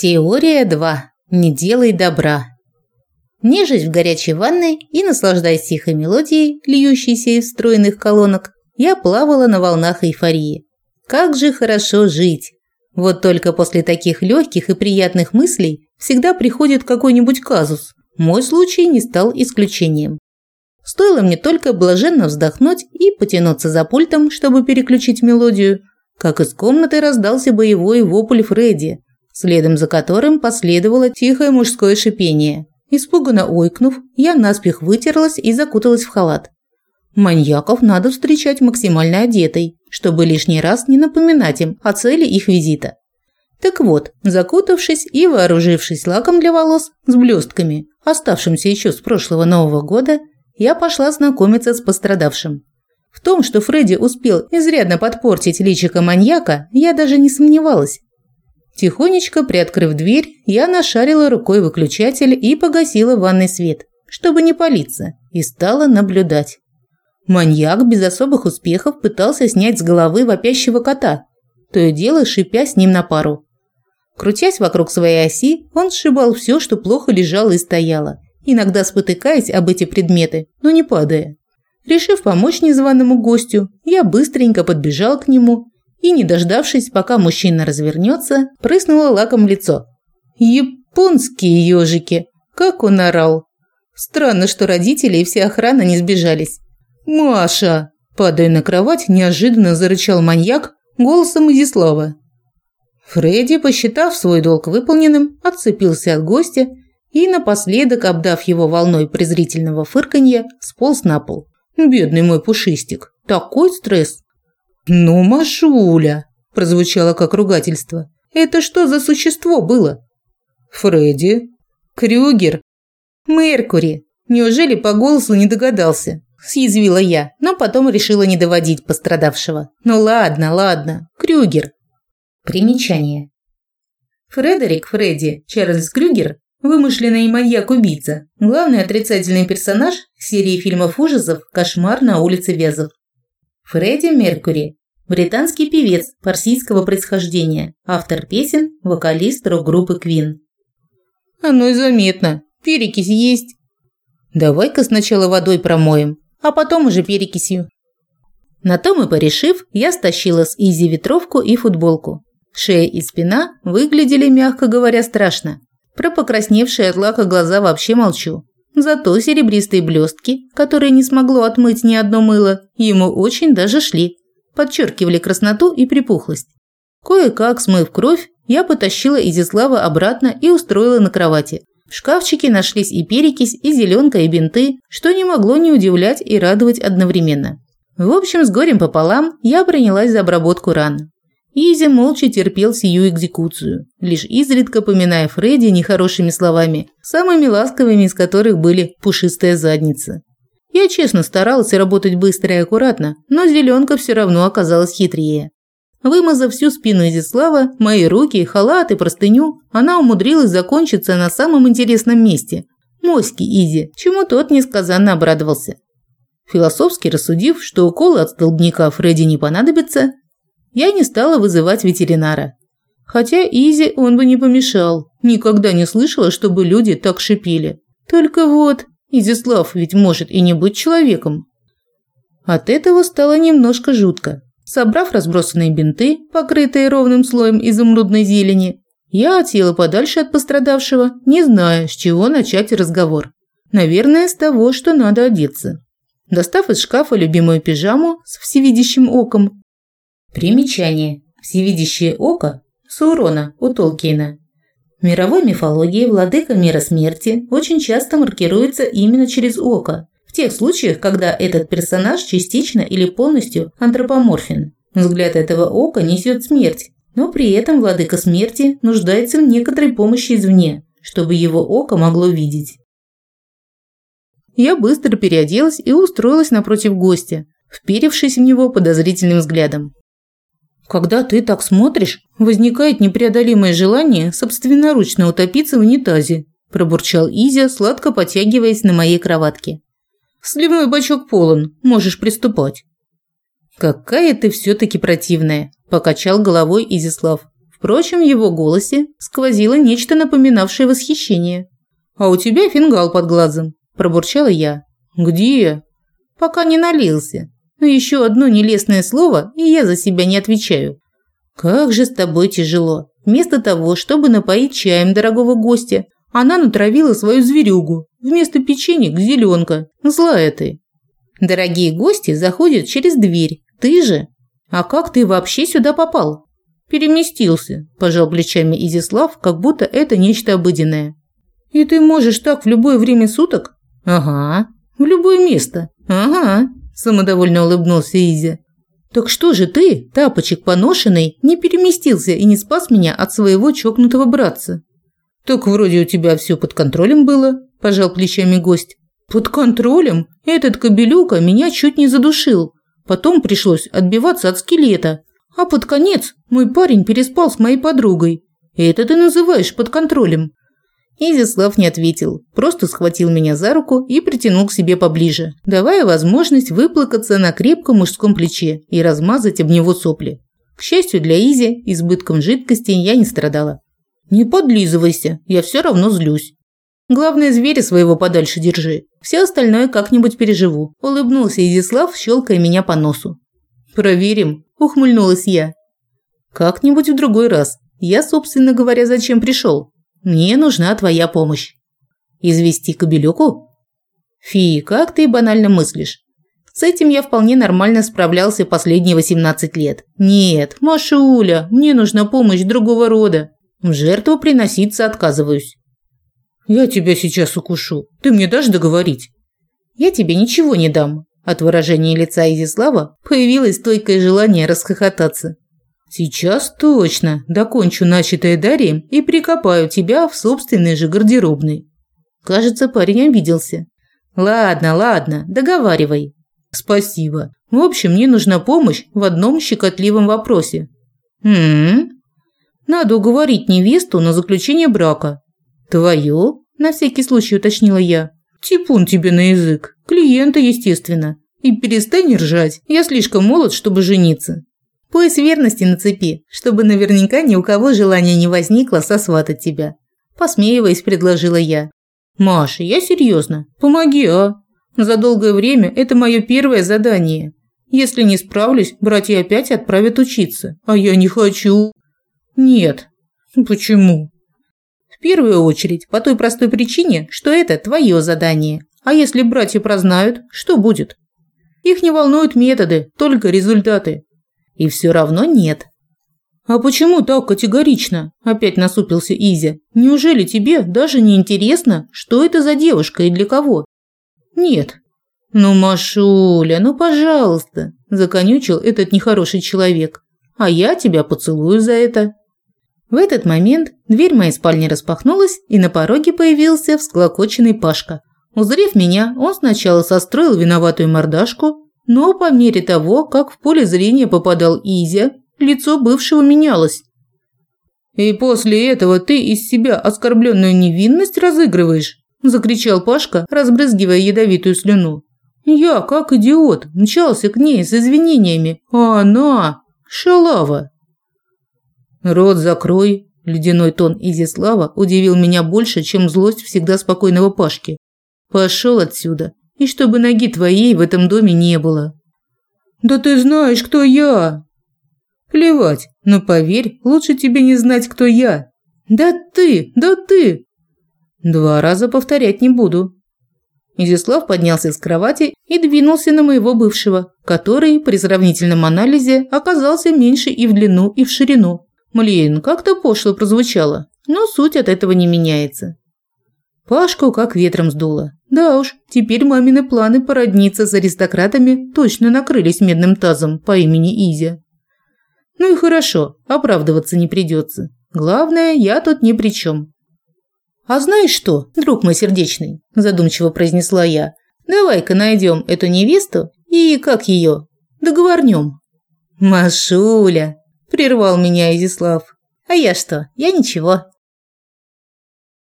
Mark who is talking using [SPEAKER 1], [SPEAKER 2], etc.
[SPEAKER 1] Теория 2. Не делай добра. Нежесть в горячей ванной и наслаждаясь тихой мелодией, льющейся из стройных колонок, я плавала на волнах эйфории. Как же хорошо жить! Вот только после таких легких и приятных мыслей всегда приходит какой-нибудь казус. Мой случай не стал исключением. Стоило мне только блаженно вздохнуть и потянуться за пультом, чтобы переключить мелодию, как из комнаты раздался боевой вопль Фредди, следом за которым последовало тихое мужское шипение. Испуганно ойкнув, я наспех вытерлась и закуталась в халат. Маньяков надо встречать максимально одетой, чтобы лишний раз не напоминать им о цели их визита. Так вот, закутавшись и вооружившись лаком для волос с блестками, оставшимся еще с прошлого Нового года, я пошла знакомиться с пострадавшим. В том, что Фредди успел изрядно подпортить личико маньяка, я даже не сомневалась. Тихонечко приоткрыв дверь, я нашарила рукой выключатель и погасила ванный свет, чтобы не палиться, и стала наблюдать. Маньяк без особых успехов пытался снять с головы вопящего кота, то и дело шипя с ним на пару. Крутясь вокруг своей оси, он сшибал все, что плохо лежало и стояло, иногда спотыкаясь об эти предметы, но не падая. Решив помочь незваному гостю, я быстренько подбежал к нему и, не дождавшись, пока мужчина развернется, прыснула лаком в лицо. Японские ежики! Как он орал! Странно, что родители и вся охрана не сбежались. «Маша!» Падая на кровать, неожиданно зарычал маньяк голосом Изислава. Фредди, посчитав свой долг выполненным, отцепился от гостя и, напоследок, обдав его волной презрительного фырканья, сполз на пол. «Бедный мой пушистик! Такой стресс!» «Ну, Машуля!» – прозвучало как ругательство. «Это что за существо было?» «Фредди?» «Крюгер?» «Меркури! Неужели по голосу не догадался?» – съязвила я, но потом решила не доводить пострадавшего. «Ну ладно, ладно, Крюгер!» Примечание. Фредерик Фредди Чарльз Крюгер – вымышленный маньяк-убийца, главный отрицательный персонаж серии фильмов ужасов «Кошмар на улице Вязов». Фредди Меркури Британский певец парсийского происхождения, автор песен, вокалист рок-группы Queen. Оно и заметно. Перекись есть. Давай-ка сначала водой промоем, а потом уже перекисью. На то мы порешив, я стащила с Изи ветровку и футболку. Шея и спина выглядели, мягко говоря, страшно. Про покрасневшие от лака глаза вообще молчу. Зато серебристые блестки, которые не смогло отмыть ни одно мыло, ему очень даже шли подчеркивали красноту и припухлость. Кое-как, смыв кровь, я потащила Изислава обратно и устроила на кровати. В шкафчике нашлись и перекись, и зеленка, и бинты, что не могло не удивлять и радовать одновременно. В общем, с горем пополам я принялась за обработку ран. Изи молча терпел сию экзекуцию, лишь изредка поминая Фредди нехорошими словами, самыми ласковыми из которых были «пушистая задница». Я честно старалась работать быстро и аккуратно, но зеленка все равно оказалась хитрее. Вымазав всю спину Изислава, мои руки, халат и простыню, она умудрилась закончиться на самом интересном месте – моське Изи, чему тот несказанно обрадовался. Философски рассудив, что уколы от столбняка Фредди не понадобятся, я не стала вызывать ветеринара. Хотя Изи он бы не помешал. Никогда не слышала, чтобы люди так шипели. Только вот Изяслав ведь может и не быть человеком. От этого стало немножко жутко. Собрав разбросанные бинты, покрытые ровным слоем изумрудной зелени, я отсела подальше от пострадавшего, не зная, с чего начать разговор. Наверное, с того, что надо одеться. Достав из шкафа любимую пижаму с всевидящим оком. Примечание. Всевидящее око – Саурона у Толкиена. В мировой мифологии владыка мира смерти очень часто маркируется именно через око, в тех случаях, когда этот персонаж частично или полностью антропоморфен. Взгляд этого ока несет смерть, но при этом владыка смерти нуждается в некоторой помощи извне, чтобы его око могло видеть. Я быстро переоделась и устроилась напротив гостя, вперевшись в него подозрительным взглядом. Когда ты так смотришь, возникает непреодолимое желание собственноручно утопиться в унитазе, пробурчал Изя, сладко потягиваясь на моей кроватке. Сливной бачок полон, можешь приступать. Какая ты все таки противная, покачал головой Изислав. Впрочем, в его голосе сквозило нечто напоминавшее восхищение. «А у тебя фингал под глазом», – пробурчала я. «Где?» «Пока не налился. Но еще одно нелестное слово, и я за себя не отвечаю. Как же с тобой тяжело. Вместо того, чтобы напоить чаем дорогого гостя, она натравила свою зверюгу. Вместо печенек – зеленка. Злая ты. Дорогие гости заходят через дверь. Ты же? А как ты вообще сюда попал? Переместился, пожал плечами Изислав, как будто это нечто обыденное. И ты можешь так в любое время суток? Ага. В любое место. Ага. Самодовольно улыбнулся Изя. Так что же ты, тапочек поношенный, не переместился и не спас меня от своего чокнутого братца? Так вроде у тебя все под контролем было, пожал плечами гость. Под контролем? Этот кобелюка меня чуть не задушил. Потом пришлось отбиваться от скелета. А под конец мой парень переспал с моей подругой. Это ты называешь под контролем? Изяслав не ответил, просто схватил меня за руку и притянул к себе поближе, давая возможность выплакаться на крепком мужском плече и размазать об него сопли. К счастью для Изи, избытком жидкости я не страдала. «Не подлизывайся, я все равно злюсь». Главное, зверя своего подальше держи. Все остальное как-нибудь переживу. Улыбнулся Изислав, щелкая меня по носу. Проверим, ухмыльнулась я. Как-нибудь в другой раз. Я, собственно говоря, зачем пришел? Мне нужна твоя помощь. Извести кобелюку? Фи, как ты банально мыслишь. С этим я вполне нормально справлялся последние 18 лет. Нет, Машуля, мне нужна помощь другого рода. В жертву приноситься отказываюсь. «Я тебя сейчас укушу. Ты мне дашь договорить?» «Я тебе ничего не дам». От выражения лица Изислава появилось стойкое желание расхохотаться. «Сейчас точно докончу начатое Дарием и прикопаю тебя в собственной же гардеробной». Кажется, парень обиделся. «Ладно, ладно, договаривай». «Спасибо. В общем, мне нужна помощь в одном щекотливом вопросе». «Хм? Надо уговорить невесту на заключение брака. «Твою?» – на всякий случай уточнила я. «Типун тебе на язык. Клиента, естественно. И перестань ржать. Я слишком молод, чтобы жениться». Пояс верности на цепи, чтобы наверняка ни у кого желания не возникло сосватать тебя. Посмеиваясь, предложила я. «Маша, я серьезно. Помоги, а? За долгое время это мое первое задание. Если не справлюсь, братья опять отправят учиться. А я не хочу». «Нет». «Почему?» В первую очередь по той простой причине, что это твое задание. А если братья прознают, что будет? Их не волнуют методы, только результаты. И все равно нет. А почему так категорично? Опять насупился Изя. Неужели тебе даже не интересно, что это за девушка и для кого? Нет. Ну, Машуля, ну, пожалуйста, законючил этот нехороший человек. А я тебя поцелую за это. В этот момент дверь моей спальни распахнулась, и на пороге появился всклокоченный Пашка. Узрев меня, он сначала состроил виноватую мордашку, но по мере того, как в поле зрения попадал Изя, лицо бывшего менялось. «И после этого ты из себя оскорбленную невинность разыгрываешь?» – закричал Пашка, разбрызгивая ядовитую слюну. «Я, как идиот, мчался к ней с извинениями, а она – шалава!» «Рот закрой!» – ледяной тон Изислава удивил меня больше, чем злость всегда спокойного Пашки. «Пошел отсюда, и чтобы ноги твоей в этом доме не было». «Да ты знаешь, кто я!» «Плевать, но поверь, лучше тебе не знать, кто я». «Да ты, да ты!» «Два раза повторять не буду». Изяслав поднялся с кровати и двинулся на моего бывшего, который при сравнительном анализе оказался меньше и в длину, и в ширину. Блин, как-то пошло прозвучало, но суть от этого не меняется. Пашку как ветром сдуло. Да уж, теперь мамины планы породниться с аристократами точно накрылись медным тазом по имени Изя. Ну и хорошо, оправдываться не придется. Главное, я тут ни при чем. «А знаешь что, друг мой сердечный?» – задумчиво произнесла я. «Давай-ка найдем эту невесту и, как ее, договорнем». «Машуля!» – прервал меня Изислав. «А я что? Я ничего.